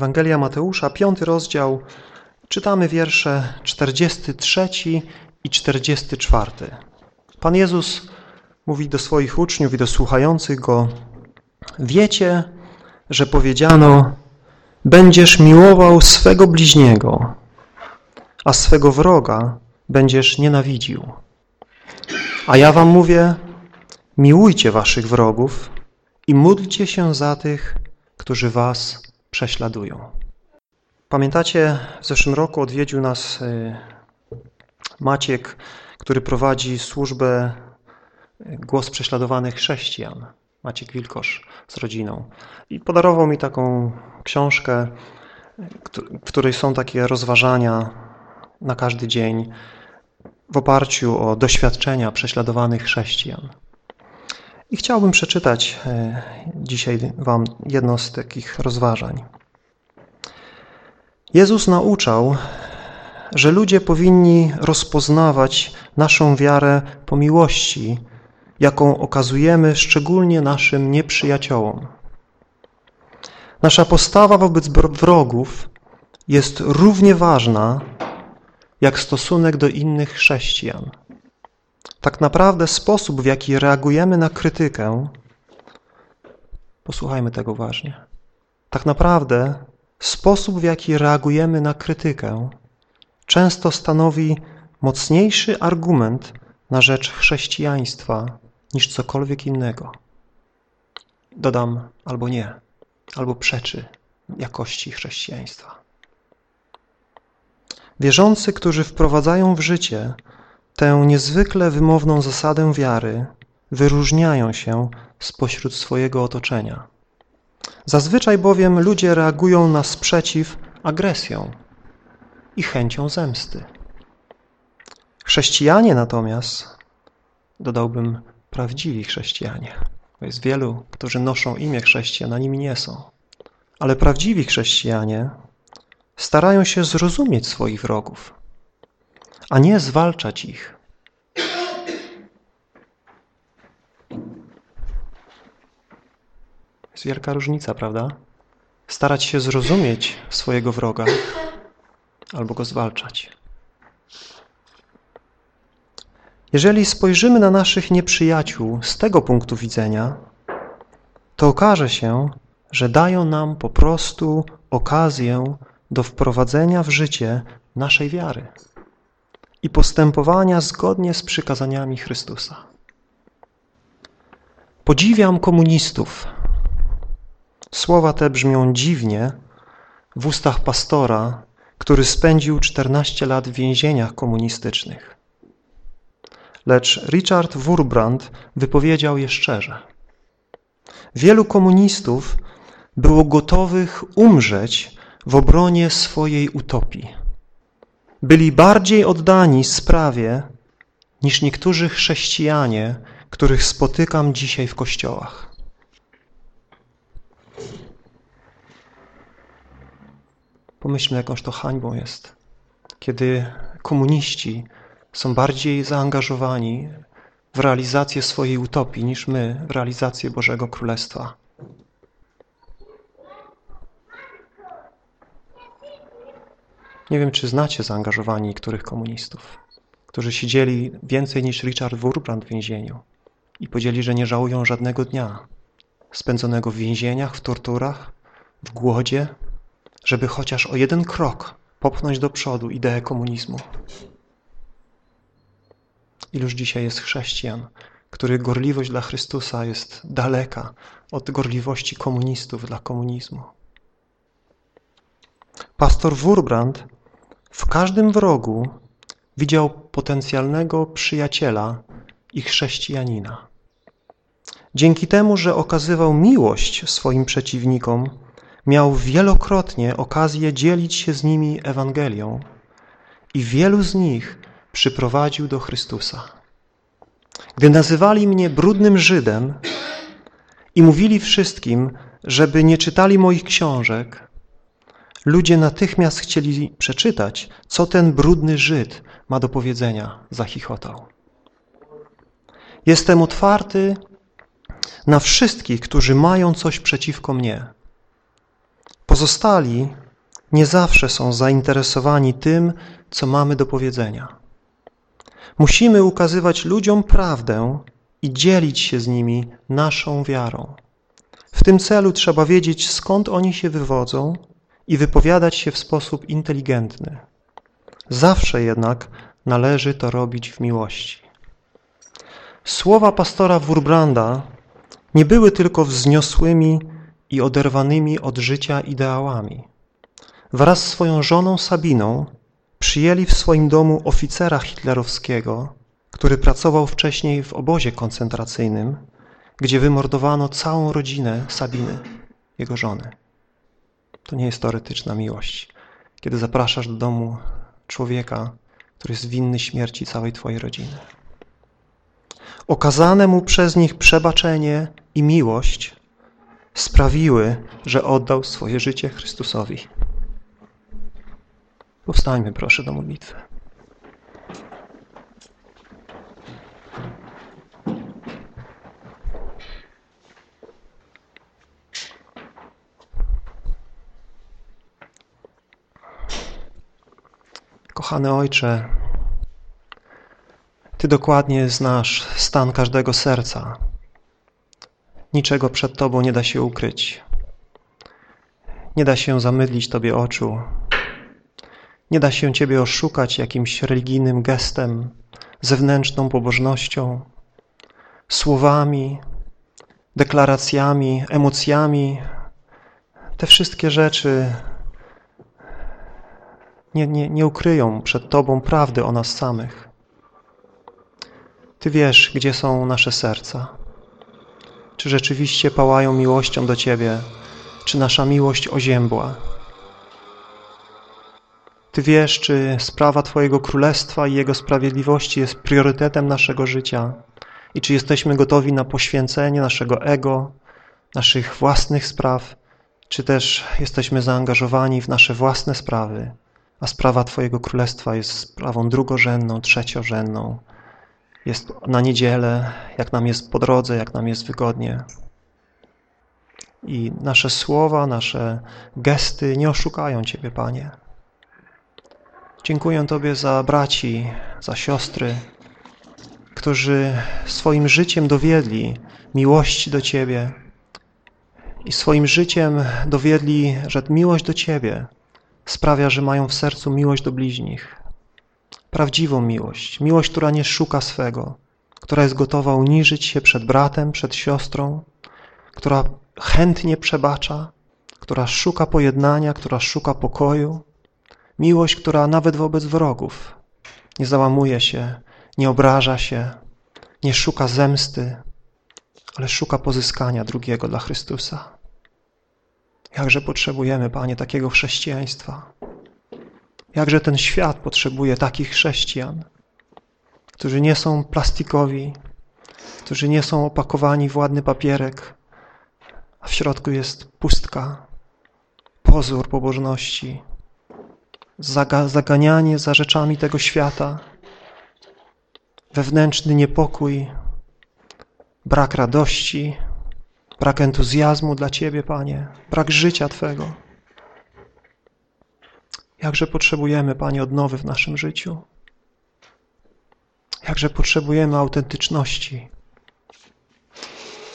Ewangelia Mateusza, piąty rozdział, czytamy wiersze 43 i 44. Pan Jezus mówi do swoich uczniów i do słuchających Go, wiecie, że powiedziano, będziesz miłował swego bliźniego, a swego wroga będziesz nienawidził. A ja wam mówię, miłujcie waszych wrogów i módlcie się za tych, którzy was prześladują. Pamiętacie, w zeszłym roku odwiedził nas y, Maciek, który prowadzi służbę y, Głos Prześladowanych Chrześcijan. Maciek Wilkosz z rodziną. I podarował mi taką książkę, w której są takie rozważania na każdy dzień w oparciu o doświadczenia prześladowanych chrześcijan. I chciałbym przeczytać e, dzisiaj Wam jedno z takich rozważań. Jezus nauczał, że ludzie powinni rozpoznawać naszą wiarę po miłości, jaką okazujemy szczególnie naszym nieprzyjaciołom. Nasza postawa wobec wrogów jest równie ważna jak stosunek do innych chrześcijan. Tak naprawdę sposób, w jaki reagujemy na krytykę, posłuchajmy tego uważnie, tak naprawdę sposób, w jaki reagujemy na krytykę, często stanowi mocniejszy argument na rzecz chrześcijaństwa niż cokolwiek innego. Dodam albo nie, albo przeczy jakości chrześcijaństwa. Wierzący, którzy wprowadzają w życie tę niezwykle wymowną zasadę wiary, wyróżniają się spośród swojego otoczenia. Zazwyczaj bowiem ludzie reagują na sprzeciw agresją i chęcią zemsty. Chrześcijanie natomiast, dodałbym prawdziwi chrześcijanie, bo jest wielu, którzy noszą imię chrześcijan, a nimi nie są. Ale prawdziwi chrześcijanie starają się zrozumieć swoich wrogów, a nie zwalczać ich. Jest wielka różnica, prawda? Starać się zrozumieć swojego wroga albo go zwalczać. Jeżeli spojrzymy na naszych nieprzyjaciół z tego punktu widzenia, to okaże się, że dają nam po prostu okazję do wprowadzenia w życie naszej wiary i postępowania zgodnie z przykazaniami Chrystusa. Podziwiam komunistów. Słowa te brzmią dziwnie w ustach pastora, który spędził 14 lat w więzieniach komunistycznych. Lecz Richard Wurbrand wypowiedział je szczerze. Wielu komunistów było gotowych umrzeć w obronie swojej utopii. Byli bardziej oddani sprawie niż niektórzy chrześcijanie, których spotykam dzisiaj w kościołach. Pomyślmy, jakąż to hańbą jest, kiedy komuniści są bardziej zaangażowani w realizację swojej utopii niż my w realizację Bożego Królestwa. Nie wiem, czy znacie zaangażowanie niektórych komunistów, którzy siedzieli więcej niż Richard Wurbrand w więzieniu i powiedzieli, że nie żałują żadnego dnia spędzonego w więzieniach, w torturach, w głodzie, żeby chociaż o jeden krok popchnąć do przodu ideę komunizmu. Iluż dzisiaj jest chrześcijan, których gorliwość dla Chrystusa jest daleka od gorliwości komunistów dla komunizmu. Pastor Wurbrand w każdym wrogu widział potencjalnego przyjaciela i chrześcijanina. Dzięki temu, że okazywał miłość swoim przeciwnikom, miał wielokrotnie okazję dzielić się z nimi Ewangelią i wielu z nich przyprowadził do Chrystusa. Gdy nazywali mnie brudnym Żydem i mówili wszystkim, żeby nie czytali moich książek, Ludzie natychmiast chcieli przeczytać, co ten brudny Żyd ma do powiedzenia, zachichotał. Jestem otwarty na wszystkich, którzy mają coś przeciwko mnie. Pozostali nie zawsze są zainteresowani tym, co mamy do powiedzenia. Musimy ukazywać ludziom prawdę i dzielić się z nimi naszą wiarą. W tym celu trzeba wiedzieć, skąd oni się wywodzą i wypowiadać się w sposób inteligentny. Zawsze jednak należy to robić w miłości. Słowa pastora Wurbranda nie były tylko wzniosłymi i oderwanymi od życia ideałami. Wraz z swoją żoną Sabiną przyjęli w swoim domu oficera hitlerowskiego, który pracował wcześniej w obozie koncentracyjnym, gdzie wymordowano całą rodzinę Sabiny, jego żony. To nie jest teoretyczna miłość. Kiedy zapraszasz do domu człowieka, który jest winny śmierci całej twojej rodziny. Okazane mu przez nich przebaczenie i miłość sprawiły, że oddał swoje życie Chrystusowi. Powstańmy proszę do modlitwy. Kochany Ojcze, Ty dokładnie znasz stan każdego serca. Niczego przed Tobą nie da się ukryć. Nie da się zamydlić Tobie oczu. Nie da się Ciebie oszukać jakimś religijnym gestem, zewnętrzną pobożnością, słowami, deklaracjami, emocjami. Te wszystkie rzeczy nie, nie, nie ukryją przed Tobą prawdy o nas samych. Ty wiesz, gdzie są nasze serca. Czy rzeczywiście pałają miłością do Ciebie, czy nasza miłość oziębła. Ty wiesz, czy sprawa Twojego Królestwa i Jego sprawiedliwości jest priorytetem naszego życia i czy jesteśmy gotowi na poświęcenie naszego ego, naszych własnych spraw, czy też jesteśmy zaangażowani w nasze własne sprawy, a sprawa Twojego Królestwa jest sprawą drugorzędną, trzeciorzędną. Jest na niedzielę, jak nam jest po drodze, jak nam jest wygodnie. I nasze słowa, nasze gesty nie oszukają Ciebie, Panie. Dziękuję Tobie za braci, za siostry, którzy swoim życiem dowiedli miłości do Ciebie i swoim życiem dowiedli, że miłość do Ciebie sprawia, że mają w sercu miłość do bliźnich. Prawdziwą miłość, miłość, która nie szuka swego, która jest gotowa uniżyć się przed bratem, przed siostrą, która chętnie przebacza, która szuka pojednania, która szuka pokoju. Miłość, która nawet wobec wrogów nie załamuje się, nie obraża się, nie szuka zemsty, ale szuka pozyskania drugiego dla Chrystusa. Jakże potrzebujemy, Panie, takiego chrześcijaństwa. Jakże ten świat potrzebuje takich chrześcijan, którzy nie są plastikowi, którzy nie są opakowani w ładny papierek, a w środku jest pustka, pozór pobożności, zaganianie za rzeczami tego świata, wewnętrzny niepokój, brak radości, brak entuzjazmu dla Ciebie, Panie, brak życia Twego. Jakże potrzebujemy, Panie, odnowy w naszym życiu. Jakże potrzebujemy autentyczności,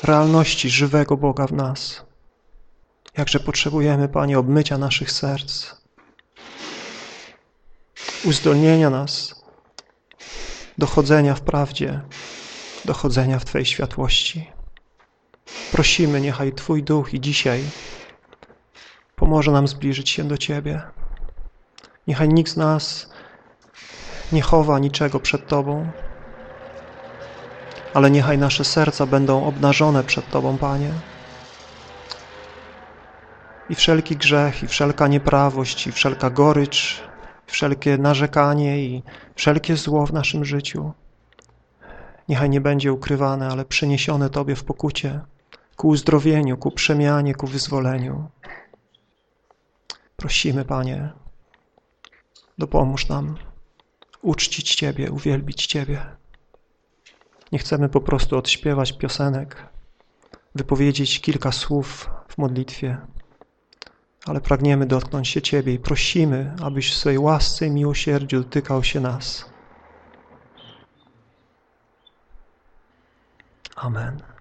realności żywego Boga w nas. Jakże potrzebujemy, Panie, obmycia naszych serc, uzdolnienia nas, dochodzenia w prawdzie, dochodzenia w Twojej światłości. Prosimy, niechaj Twój Duch i dzisiaj pomoże nam zbliżyć się do Ciebie. Niechaj nikt z nas nie chowa niczego przed Tobą, ale niechaj nasze serca będą obnażone przed Tobą, Panie. I wszelki grzech, i wszelka nieprawość, i wszelka gorycz, i wszelkie narzekanie, i wszelkie zło w naszym życiu, niechaj nie będzie ukrywane, ale przeniesione Tobie w pokucie, ku uzdrowieniu, ku przemianie, ku wyzwoleniu. Prosimy, Panie, dopomóż nam uczcić Ciebie, uwielbić Ciebie. Nie chcemy po prostu odśpiewać piosenek, wypowiedzieć kilka słów w modlitwie, ale pragniemy dotknąć się Ciebie i prosimy, abyś w swojej łasce i miłosierdziu dotykał się nas. Amen.